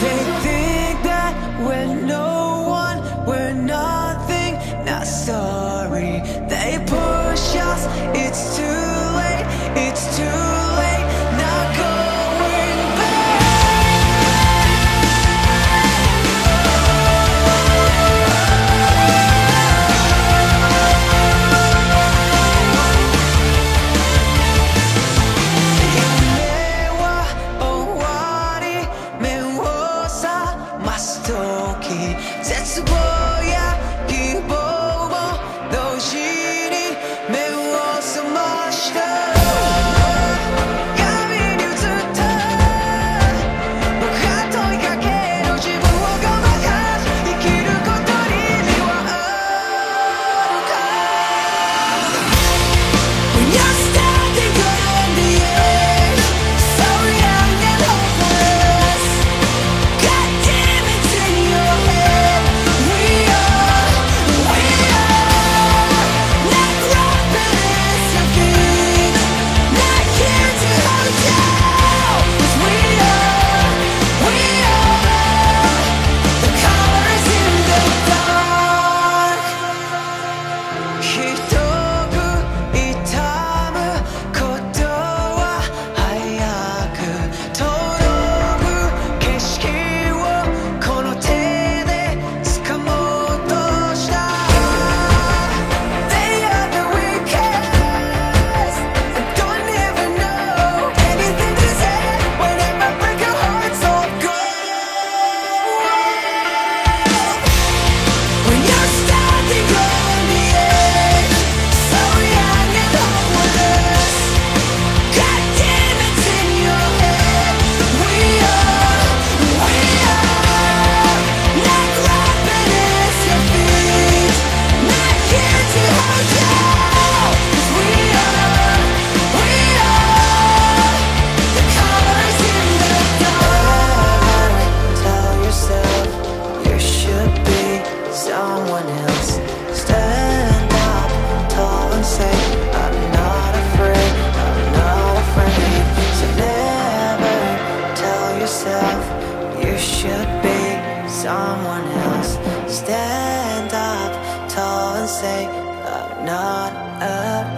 They think that we're no one, we're nothing, not sorry. They push us, it's too talking. That's the world. someone else. Stand up tall and say I'm not afraid, I'm not afraid. So never tell yourself you should be someone else. Stand up tall and say I'm not afraid